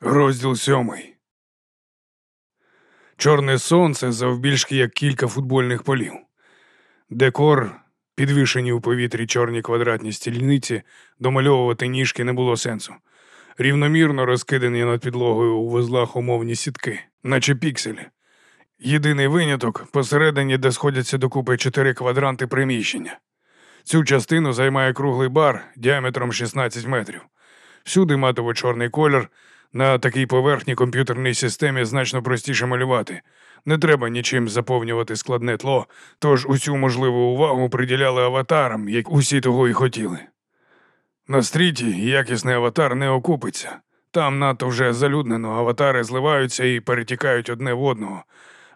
Розділ сьомий. Чорне сонце завбільшки як кілька футбольних полів. Декор, підвішені у повітрі чорні квадратні стільниці, домальовувати ніжки не було сенсу. Рівномірно розкидані над підлогою у вузлах умовні сітки, наче пікселі. Єдиний виняток посередині, де сходяться докупи чотири квадранти приміщення. Цю частину займає круглий бар діаметром 16 метрів. Всюди матово-чорний колір. На такій поверхні комп'ютерній системі значно простіше малювати. Не треба нічим заповнювати складне тло, тож усю можливу увагу приділяли аватарам, як усі того й хотіли. На стріті якісний аватар не окупиться. Там надто вже залюднено, аватари зливаються і перетікають одне в одного.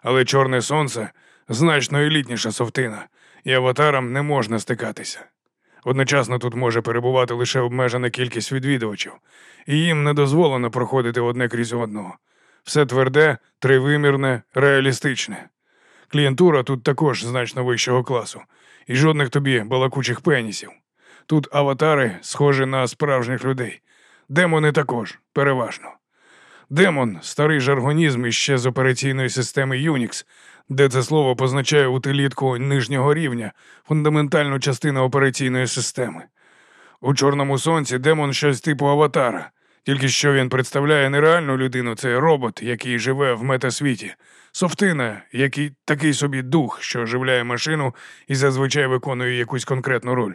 Але чорне сонце значно елітніша софтина, і аватарам не можна стикатися. Одночасно тут може перебувати лише обмежена кількість відвідувачів, і їм не дозволено проходити одне крізь одного. Все тверде, тривимірне, реалістичне. Клієнтура тут також значно вищого класу, і жодних тобі балакучих пенісів. Тут аватари схожі на справжніх людей. Демони також, переважно. Демон старий жаргонізм іще з операційної системи Unix, де це слово позначає утилітку нижнього рівня, фундаментальну частину операційної системи. У Чорному сонці демон щось типу аватара, тільки що він представляє нереальну людину, це робот, який живе в метасвіті, софтина, який такий собі дух, що оживляє машину і зазвичай виконує якусь конкретну роль.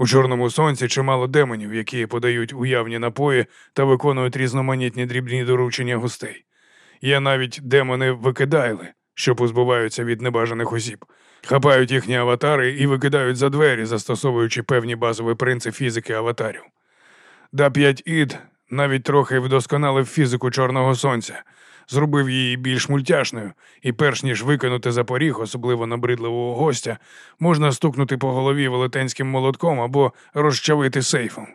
У Чорному сонці чимало демонів, які подають уявні напої та виконують різноманітні дрібні доручення гостей. Є навіть демони викидайли, що позбуваються від небажаних осіб, хапають їхні аватари і викидають за двері, застосовуючи певні базові принципи фізики аватарів. Да 5 ід навіть трохи вдосконалив фізику Чорного Сонця, зробив її більш мультяшною, і перш ніж викинути за поріг, особливо набридливого гостя, можна стукнути по голові велетенським молотком або розчавити сейфом.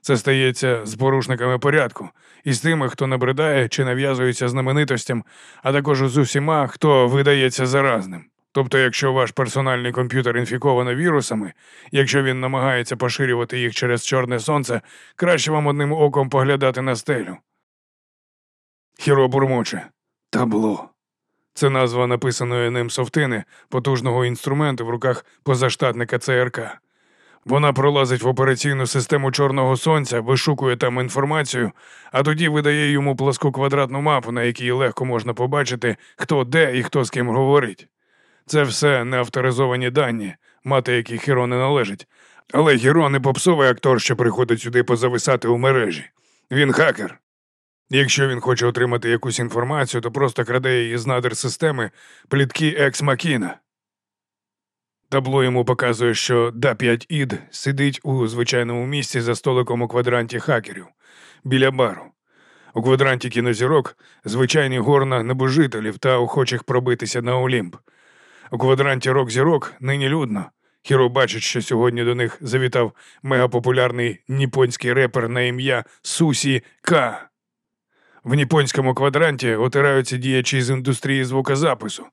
Це стається з порушниками порядку, і з тими, хто набридає чи нав'язується знаменитостям, а також з усіма, хто видається заразним. Тобто, якщо ваш персональний комп'ютер інфіковано вірусами, якщо він намагається поширювати їх через чорне сонце, краще вам одним оком поглядати на стелю. Хіро бурмоче. Табло. Це назва написаної ним софтини, потужного інструменту в руках позаштатника ЦРК. Вона пролазить в операційну систему Чорного Сонця, вишукує там інформацію, а тоді видає йому пласку квадратну мапу, на якій легко можна побачити, хто де і хто з ким говорить. Це все неавторизовані дані, мати які Хіро не належить. Але Хіро не попсовий актор, що приходить сюди позависати у мережі. Він хакер. Якщо він хоче отримати якусь інформацію, то просто краде її з надр системи плітки екс Макіна. Табло йому показує, що Да-5 ід сидить у звичайному місці за столиком у квадранті хакерів біля бару. У квадранті кінозірок звичайні горна небожителів та охочих пробитися на Олімп. У квадранті рок-зірок нині людно. Хіро бачить, що сьогодні до них завітав мегапопулярний ніпонський репер на ім'я Сусі К. В ніпонському квадранті отираються діячі з індустрії звукозапису.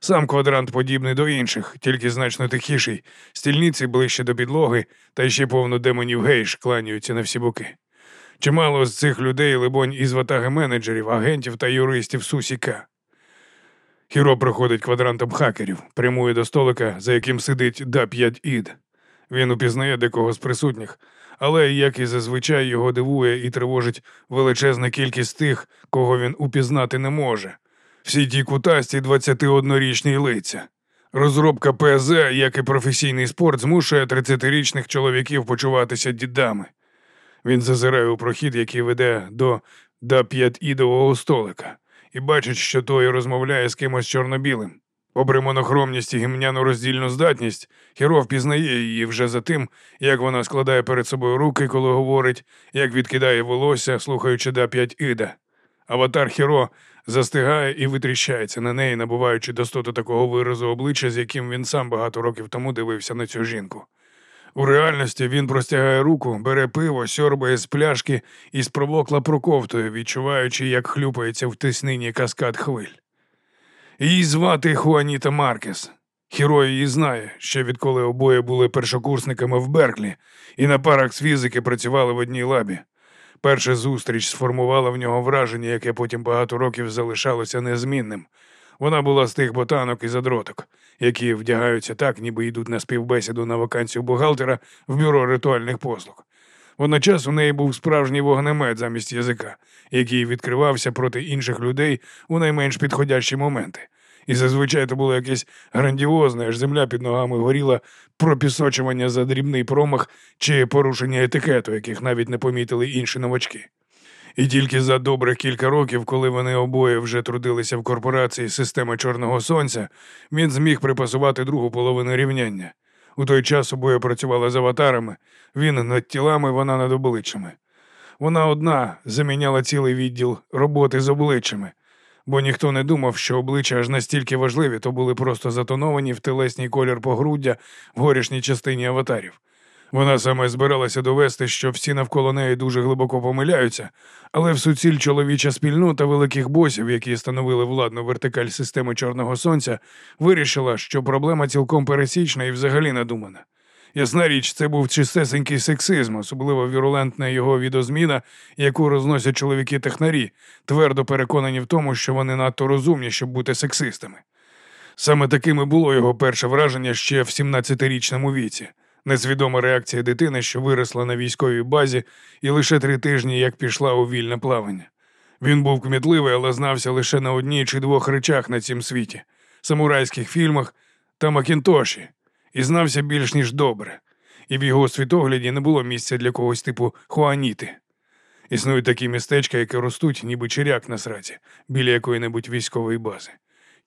Сам квадрант подібний до інших, тільки значно тихіший, стільниці ближче до підлоги, та ще повно демонів гейш кланяються на всі боки. Чимало з цих людей, либонь, із ватаги менеджерів, агентів та юристів Сусіка. Хіро проходить квадрантом хакерів, прямує до столика, за яким сидить Да-5 ід. Він упізнає декого з присутніх, але, як і зазвичай, його дивує і тривожить величезна кількість тих, кого він упізнати не може. Всі ті кутасті 21-річні лиця. Розробка ПЗ, як і професійний спорт, змушує 30-річних чоловіків почуватися дідами. Він зазирає у прохід, який веде до да 5 ідового столика, і бачить, що той розмовляє з кимось чорно-білим. Попри монохромність і гімняну роздільну здатність, Хіро впізнає її вже за тим, як вона складає перед собою руки, коли говорить, як відкидає волосся, слухаючи да 5 іда. Аватар Хіро застигає і витріщається на неї, набуваючи достоту такого виразу обличчя, з яким він сам багато років тому дивився на цю жінку. У реальності він простягає руку, бере пиво, сьорбає з пляшки і спровокла проковтує, відчуваючи, як хлюпається в тиснині каскад хвиль. Її звати Хуаніта Маркес. Хіро її знає, ще відколи обоє були першокурсниками в Берклі і на парах з фізики працювали в одній лабі. Перша зустріч сформувала в нього враження, яке потім багато років залишалося незмінним. Вона була з тих ботанок і задроток, які вдягаються так, ніби йдуть на співбесіду на вакансію бухгалтера в бюро ритуальних послуг. Водночас у неї був справжній вогнемет замість язика, який відкривався проти інших людей у найменш підходящі моменти. І зазвичай це було якесь грандіозне, аж земля під ногами горіла пропісочування за дрібний промах чи порушення етикету, яких навіть не помітили інші новачки. І тільки за добрих кілька років, коли вони обоє вже трудилися в корпорації системи Чорного Сонця, він зміг припасувати другу половину рівняння. У той час обоє працювали з аватарами, він над тілами, вона над обличчями. Вона одна заміняла цілий відділ роботи з обличчями, бо ніхто не думав, що обличчя аж настільки важливі, то були просто затоновані в телесній колір погруддя в горішній частині аватарів. Вона саме збиралася довести, що всі навколо неї дуже глибоко помиляються, але в суціль чоловіча спільнота великих босів, які становили владну вертикаль системи Чорного Сонця, вирішила, що проблема цілком пересічна і взагалі надумана. Ясна річ, це був чистесенький сексизм, особливо вірулентна його відозміна, яку розносять чоловіки технарі, твердо переконані в тому, що вони надто розумні, щоб бути сексистами. Саме таким і було його перше враження ще в 17-річному віці несвідома реакція дитини, що виросла на військовій базі, і лише три тижні як пішла у вільне плавання. Він був кмітливий, але знався лише на одній чи двох речах на цім світі самурайських фільмах та Макінтоші, і знався більш ніж добре, і в його світогляді не було місця для когось типу Хуаніти. Існують такі містечка, які ростуть, ніби черяк на сраці, біля якої-небудь військової бази.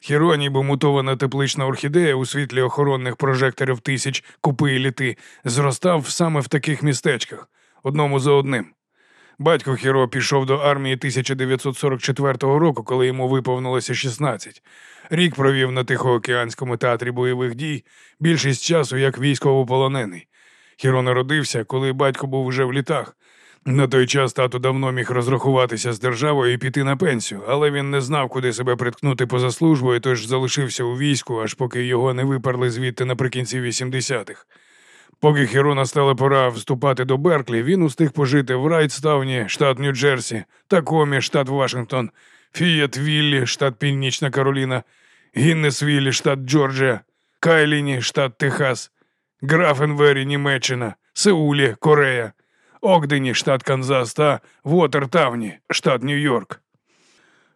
Хіро, ніби мутована теплична орхідея у світлі охоронних прожекторів тисяч купи і літи, зростав саме в таких містечках, одному за одним. Батько Хіро пішов до армії 1944 року, коли йому виповнилося 16. Рік провів на Тихоокеанському театрі бойових дій, більшість часу як військовополонений. Хіро народився, коли батько був уже в літах. На той час тато давно міг розрахуватися з державою і піти на пенсію, але він не знав, куди себе приткнути поза службою, тож залишився у війську, аж поки його не виперли звідти наприкінці 80-х. Поки Хіро настала пора вступати до Берклі, він устиг пожити в Райтставні, штат Нью-Джерсі, Такомі, штат Вашингтон, Фієтвіллі, штат Північна Кароліна, Гіннесвіллі, штат Джорджія, Кайліні, штат Техас, Графенвері, Німеччина, Сеулі, Корея. Огдені, штат Канзас та Вотертавні, штат Нью-Йорк.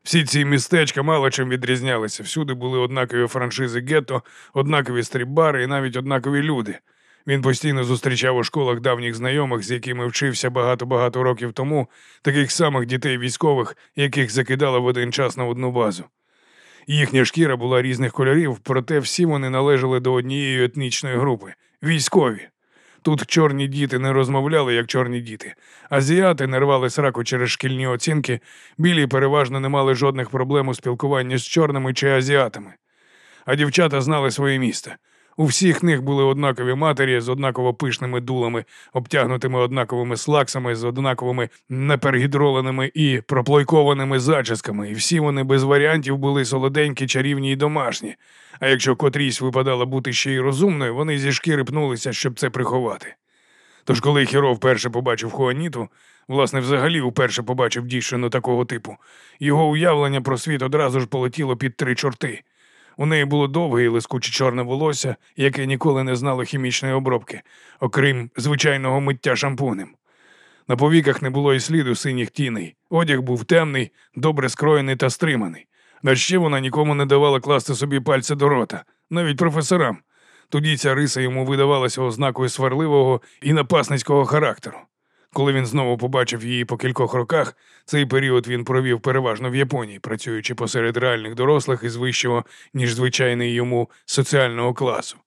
Всі ці містечка мало чим відрізнялися. Всюди були однакові франшизи гетто, однакові стрібари і навіть однакові люди. Він постійно зустрічав у школах давніх знайомих, з якими вчився багато-багато років тому, таких самих дітей військових, яких закидали в один час на одну базу. Їхня шкіра була різних кольорів, проте всі вони належали до однієї етнічної групи військові. Тут чорні діти не розмовляли, як чорні діти. Азіати не рвали сраку через шкільні оцінки, білі переважно не мали жодних проблем у спілкуванні з чорними чи азіатами. А дівчата знали своє місце. У всіх них були однакові матері з однаково пишними дулами, обтягнутими однаковими слаксами, з однаковими непергідроленими і проплойкованими зачісками, і всі вони без варіантів були солоденькі, чарівні й домашні. А якщо котрійсь випадало бути ще й розумною, вони зі шкіри пнулися, щоб це приховати. Тож, коли Хіро вперше побачив Хуаніту, власне, взагалі вперше побачив дівчину такого типу, його уявлення про світ одразу ж полетіло під три чорти. У неї було довге і лискуче чорне волосся, яке ніколи не знало хімічної обробки, окрім звичайного миття шампунем. На повіках не було і сліду синіх тіней. Одяг був темний, добре скроєний та стриманий. А ще вона нікому не давала класти собі пальця до рота, навіть професорам. Тоді ця риса йому видавалася ознакою сварливого і напасницького характеру. Коли він знову побачив її по кількох роках, цей період він провів переважно в Японії, працюючи посеред реальних дорослих із вищого, ніж звичайний йому соціального класу,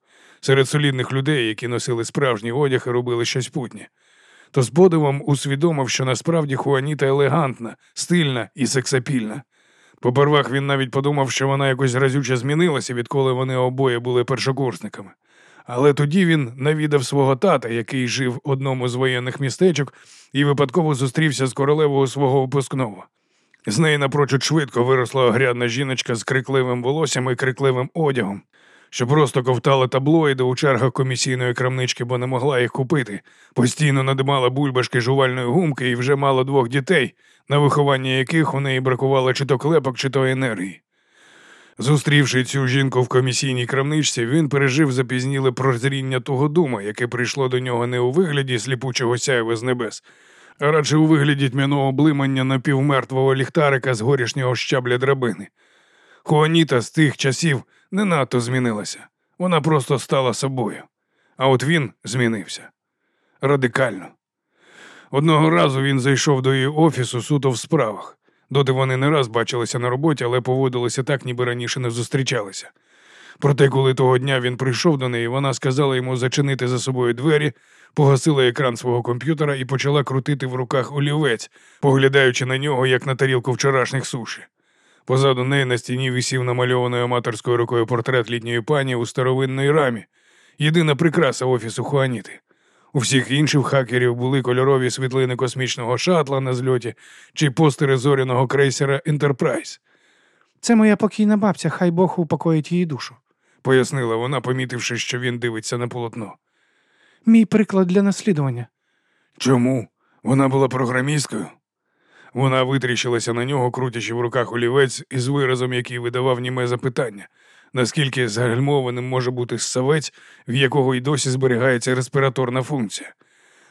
серед солідних людей, які носили справжній одяг і робили щось путнє. То з подивом усвідомив, що насправді Хуаніта елегантна, стильна і сексапільна. Попервах він навіть подумав, що вона якось разюче змінилася, відколи вони обоє були першокурсниками. Але тоді він навідав свого тата, який жив в одному з воєнних містечок, і випадково зустрівся з королевою свого випускного. З неї напрочуд швидко виросла огрядна жіночка з крикливим волоссям і крикливим одягом. що просто ковтала таблоїди у чергах комісійної крамнички, бо не могла їх купити, постійно надимала бульбашки жувальної гумки і вже мала двох дітей, на виховання яких у неї бракувало чи то клепок, чи то енергії. Зустрівши цю жінку в комісійній крамничці, він пережив запізніле прозріння того дума, яке прийшло до нього не у вигляді сліпучого сяєва з небес, а радше у вигляді тьмяного блимання напівмертвого ліхтарика з горішнього щабля драбини. Хуаніта з тих часів не надто змінилася, вона просто стала собою. А от він змінився радикально. Одного разу він зайшов до її офісу суто в справах. Доти вони не раз бачилися на роботі, але поводилися так, ніби раніше не зустрічалися. Проте, коли того дня він прийшов до неї, вона сказала йому зачинити за собою двері, погасила екран свого комп'ютера і почала крутити в руках олівець, поглядаючи на нього, як на тарілку вчорашніх суші. Позаду неї на стіні висів намальованою аматорською рукою портрет літньої пані у старовинної рамі, єдина прикраса офісу Хуаніти. У всіх інших хакерів були кольорові світлини космічного шатла на зльоті чи постери зоряного крейсера Ентерпрайз. Це моя покійна бабця, хай Бог упокоїть її душу, пояснила вона, помітивши, що він дивиться на полотно. Мій приклад для наслідування. Чому? Вона була програмісткою. Вона витріщилася на нього, крутячи в руках олівець із виразом, який видавав німе запитання, наскільки загальмованим може бути ссавець, в якого й досі зберігається респіраторна функція.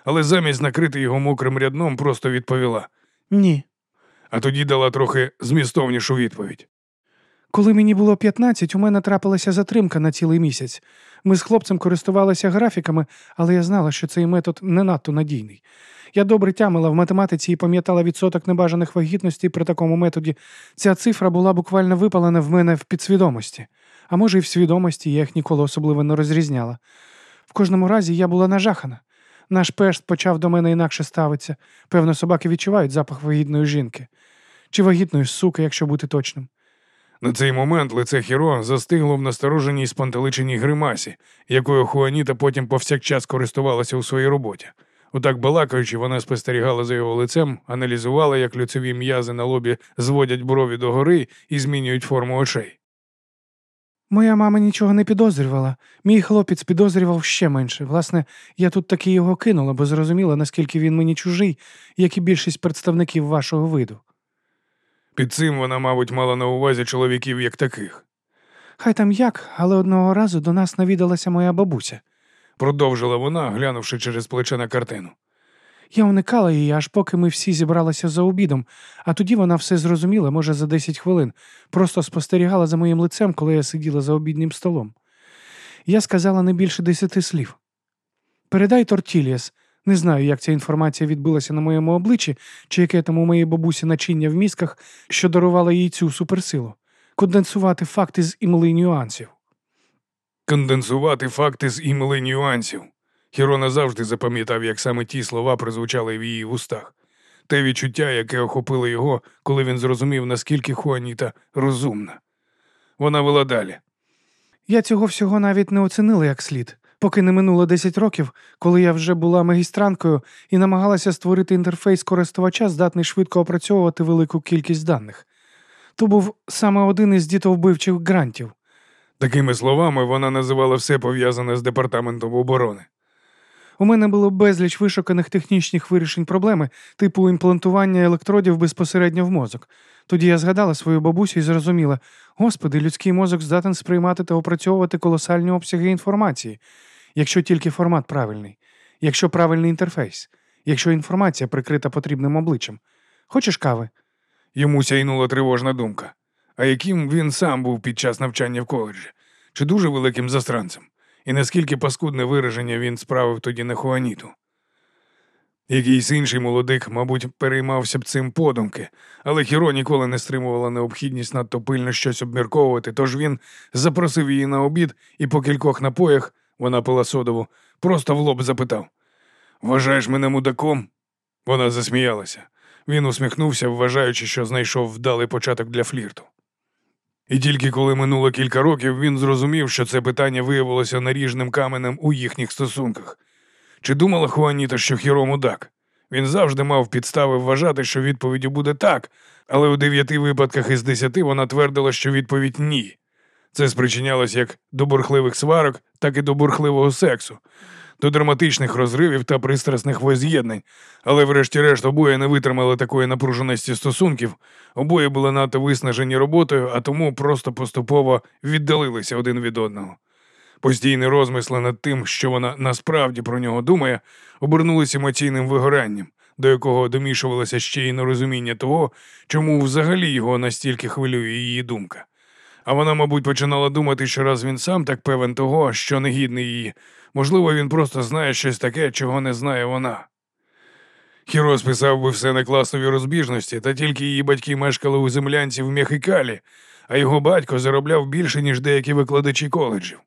Але замість накрити його мокрим рядном, просто відповіла Ні. А тоді дала трохи змістовнішу відповідь. Коли мені було 15, у мене трапилася затримка на цілий місяць. Ми з хлопцем користувалися графіками, але я знала, що цей метод не надто надійний. Я добре тямила в математиці і пам'ятала відсоток небажаних вагітностей при такому методі. Ця цифра була буквально випалена в мене в підсвідомості, а може, і в свідомості я їх ніколи особливо не розрізняла. В кожному разі я була нажахана. Наш пешт почав до мене інакше ставитися. Певно, собаки відчувають запах вагітної жінки чи вагітної суки, якщо бути точним. На цей момент лице Хіро застигло в настороженій спантеличеній гримасі, якою Хуаніта потім повсякчас користувалася у своїй роботі. Отак балакаючи, вона спостерігала за його лицем, аналізувала, як люцеві м'язи на лобі зводять брові догори і змінюють форму очей. Моя мама нічого не підозрювала. Мій хлопець підозрював ще менше. Власне, я тут таки його кинула, бо зрозуміла, наскільки він мені чужий, як і більшість представників вашого виду. Під цим вона, мабуть, мала на увазі чоловіків як таких. Хай там як, але одного разу до нас навідалася моя бабуся, продовжила вона, глянувши через плече на картину. Я уникала її, аж поки ми всі зібралися за обідом, а тоді вона все зрозуміла, може, за 10 хвилин, просто спостерігала за моїм лицем, коли я сиділа за обіднім столом. Я сказала не більше десяти слів. Передай Тортіліас. Не знаю, як ця інформація відбилася на моєму обличчі, чи яке там у моєї бабусі начиння в мізках, що дарувало їй цю суперсилу, конденсувати факти з імли нюансів. Конденсувати факти з імли нюансів. Хіро завжди запам'ятав, як саме ті слова прозвучали в її вустах, те відчуття, яке охопило його, коли він зрозумів, наскільки Хуаніта розумна. Вона вела далі. Я цього всього навіть не оцінила як слід, поки не минуло 10 років, коли я вже була магістранткою і намагалася створити інтерфейс користувача, здатний швидко опрацьовувати велику кількість даних. То був саме один із дітовбивчих грантів. Такими словами вона називала все пов'язане з департаментом оборони. У мене було безліч вишуканих технічних вирішень проблеми, типу імплантування електродів безпосередньо в мозок. Тоді я згадала свою бабусю і зрозуміла: Господи, людський мозок здатен сприймати та опрацьовувати колосальні обсяги інформації, якщо тільки формат правильний, якщо правильний інтерфейс, якщо інформація прикрита потрібним обличчям. Хочеш кави? Йому сяйнула тривожна думка. А яким він сам був під час навчання в коледжі? Чи дуже великим застранцем? І наскільки паскудне враження він справив тоді на Хуаніту. Якийсь інший молодик, мабуть, переймався б цим подумки, але Хіро ніколи не стримувала необхідність надто пильно щось обмірковувати, тож він запросив її на обід і по кількох напоях вона пила содову, просто в лоб запитав Вважаєш мене мудаком? Вона засміялася. Він усміхнувся, вважаючи, що знайшов вдалий початок для флірту. І тільки коли минуло кілька років, він зрозумів, що це питання виявилося наріжним каменем у їхніх стосунках. Чи думала Хуаніта, що Хіро мудак? Він завжди мав підстави вважати, що відповіддю буде так, але у дев'яти випадках із десяти вона твердила, що відповідь ні. Це спричинялось як до бурхливих сварок, так і до бурхливого сексу, до драматичних розривів та пристрасних воз'єднань, але врешті-решт обоє не витримали такої напруженості стосунків, обоє були надто виснажені роботою, а тому просто поступово віддалилися один від одного. Постійні розмисли над тим, що вона насправді про нього думає, обернулись емоційним вигоранням, до якого домішувалося ще й нерозуміння того, чому взагалі його настільки хвилює її думка. А вона, мабуть, починала думати, що раз він сам так певен того, що не гідний її, можливо, він просто знає щось таке, чого не знає вона. Хіро списав би все на класові розбіжності, та тільки її батьки мешкали у землянці в Мехикалі, а його батько заробляв більше, ніж деякі викладачі коледжів.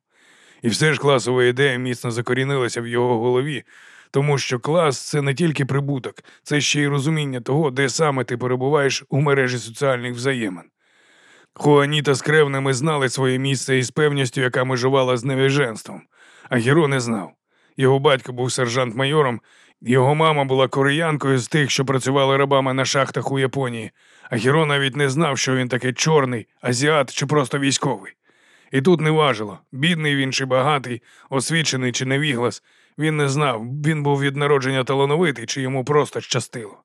І все ж класова ідея міцно закорінилася в його голові, тому що клас це не тільки прибуток, це ще й розуміння того, де саме ти перебуваєш у мережі соціальних взаємин. Хуаніта з кревними знали своє місце із певністю, яка межувала з невіженством, а Гіро не знав. Його батько був сержант-майором, його мама була кореянкою з тих, що працювали рабами на шахтах у Японії, а Гіро навіть не знав, що він таке чорний, азіат чи просто військовий. І тут не важило, бідний він чи багатий, освічений чи невіглас. Він не знав, він був від народження талановитий, чи йому просто щастило.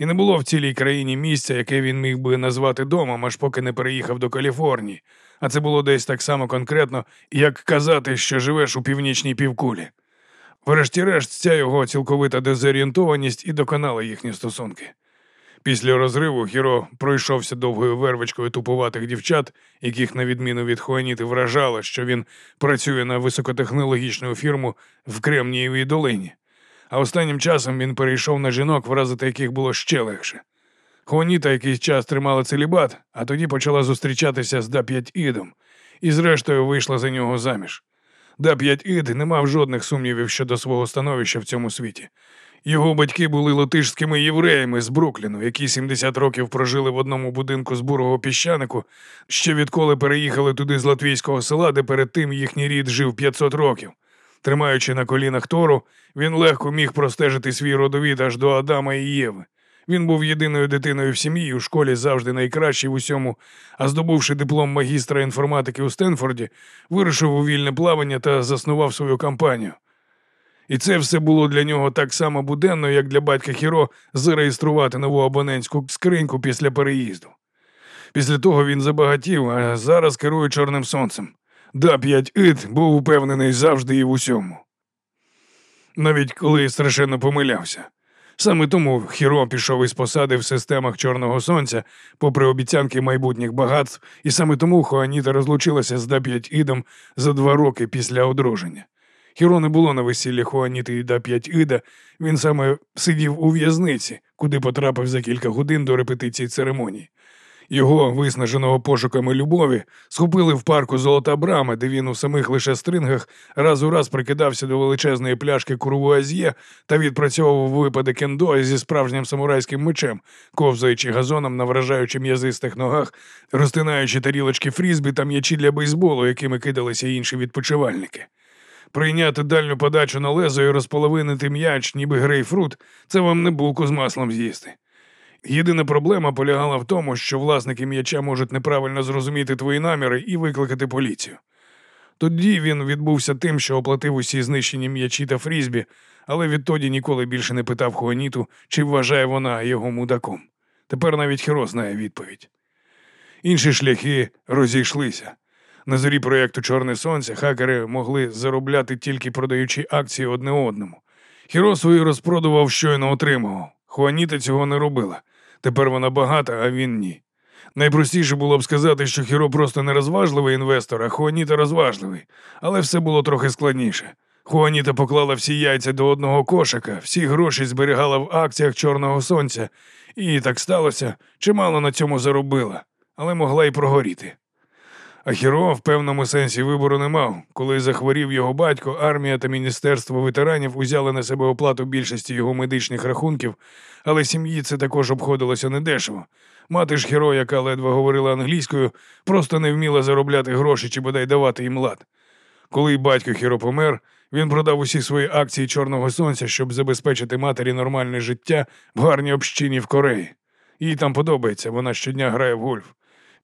І не було в цілій країні місця, яке він міг би назвати домом, аж поки не переїхав до Каліфорнії, а це було десь так само конкретно, як казати, що живеш у північній півкулі. Врешті-решт, ця його цілковита дезорієнтованість і доконала їхні стосунки. Після розриву Хіро пройшовся довгою вервичкою тупуватих дівчат, яких, на відміну від Хуаніти, вражало, що він працює на високотехнологічну фірму в Кремнієвій долині. А останнім часом він перейшов на жінок, вразити яких було ще легше. Хуаніта якийсь час тримала целібат, а тоді почала зустрічатися з Да-5 ідом і, зрештою, вийшла за нього заміж. Да-5 ід не мав жодних сумнівів щодо свого становища в цьому світі. Його батьки були латишськими євреями з Брукліну, які 70 років прожили в одному будинку з бурого піщанику, ще відколи переїхали туди з латвійського села, де перед тим їхній рід жив 500 років. Тримаючи на колінах Тору, він легко міг простежити свій родовід аж до Адама і Єви. Він був єдиною дитиною в сім'ї, у школі завжди найкращий в усьому, а здобувши диплом магістра інформатики у Стенфорді, вирушив у вільне плавання та заснував свою кампанію. І це все було для нього так само буденно, як для батька Хіро зареєструвати нову абонентську скриньку після переїзду. Після того він забагатів, а зараз керує Чорним Сонцем. Да, п'ять ит був упевнений завжди і в усьому. Навіть коли страшенно помилявся. Саме тому Хіро пішов із посади в системах Чорного Сонця, попри обіцянки майбутніх багатств, і саме тому Хуаніта розлучилася з Да-5 ідом за два роки після одруження. Хіро не було на весіллі Хуаніти і Да-5 іда, він саме сидів у в'язниці, куди потрапив за кілька годин до репетиції церемонії. Його, виснаженого пошуками любові, схопили в парку Золота Брама, де він у самих лише стрингах раз у раз прикидався до величезної пляшки курвуазьє та відпрацьовував випади кендо зі справжнім самурайським мечем, ковзаючи газоном на вражаючи м'язистих ногах, розтинаючи тарілочки фрізбі та м'ячі для бейсболу, якими кидалися інші відпочивальники. Прийняти дальню подачу на лезо і розполовинити м'яч, ніби грейпфрут, це вам не булку з маслом з'їсти. Єдина проблема полягала в тому, що власники м'яча можуть неправильно зрозуміти твої наміри і викликати поліцію. Тоді він відбувся тим, що оплатив усі знищені м'ячі та фрізбі, але відтоді ніколи більше не питав Хуаніту, чи вважає вона його мудаком. Тепер навіть Хіро знає відповідь. Їхні шляхи розійшлися. На зорі проєкту Чорне Сонце хакери могли заробляти тільки продаючи акції одне одному. Хіро свою розпродував, щойно отримував. Хуаніта цього не робила. Тепер вона багата, а він ні. Найпростіше було б сказати, що Хіро просто не розважливий інвестор, а Хуаніта розважливий. Але все було трохи складніше. Хуаніта поклала всі яйця до одного кошика, всі гроші зберігала в акціях Чорного Сонця, і так сталося, чимало на цьому заробила, але могла й прогоріти. А Хіро в певному сенсі вибору не мав. Коли захворів його батько, армія та міністерство ветеранів узяли на себе оплату більшості його медичних рахунків, але сім'ї це також обходилося недешево. Мати ж Хіро, яка ледве говорила англійською, просто не вміла заробляти гроші чи бодай давати їм лад. Коли батько Хіро помер, він продав усі свої акції Чорного Сонця, щоб забезпечити матері нормальне життя в гарній общині в Кореї. Їй там подобається, вона щодня грає в гольф.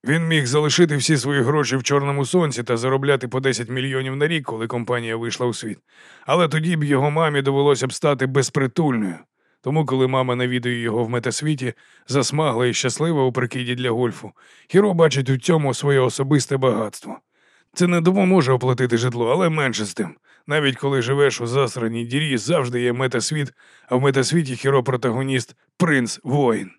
Він міг залишити всі свої гроші в чорному сонці та заробляти по 10 мільйонів на рік, коли компанія вийшла у світ. Але тоді б його мамі довелося б стати безпритульною. Тому, коли мама навідує його в метасвіті, засмагла і щаслива у прикиді для гольфу, Хіро бачить у цьому своє особисте багатство. Це не допоможе оплатити житло, але менше з тим. Навіть коли живеш у засраній дірі, завжди є метасвіт, а в метасвіті хіро протагоніст принц воїн.